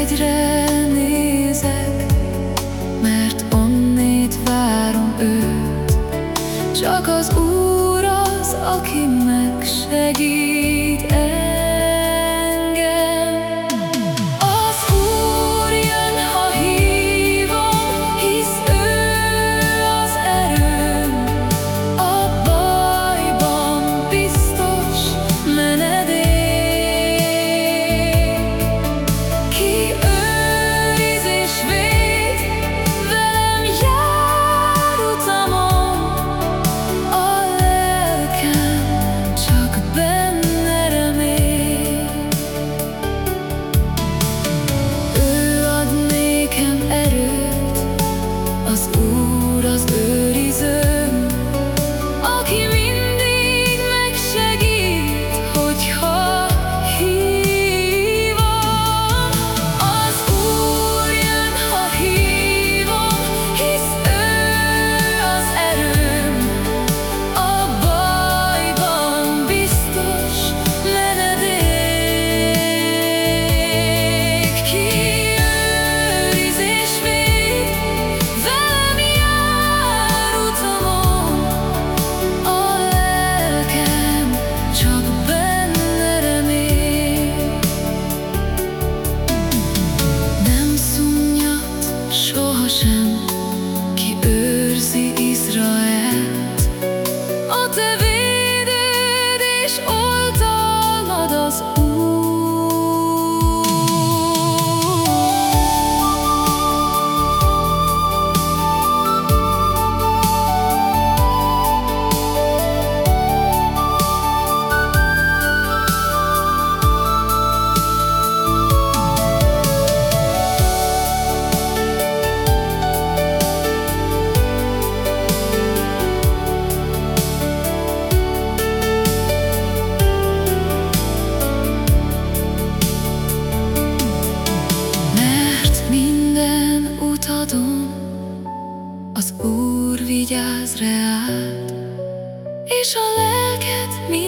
hegyre nézek, mert onnét várom őt. Csak az Úr az, aki megsegít el. Imádom, az Úr vigyáz reád, és a lelked mi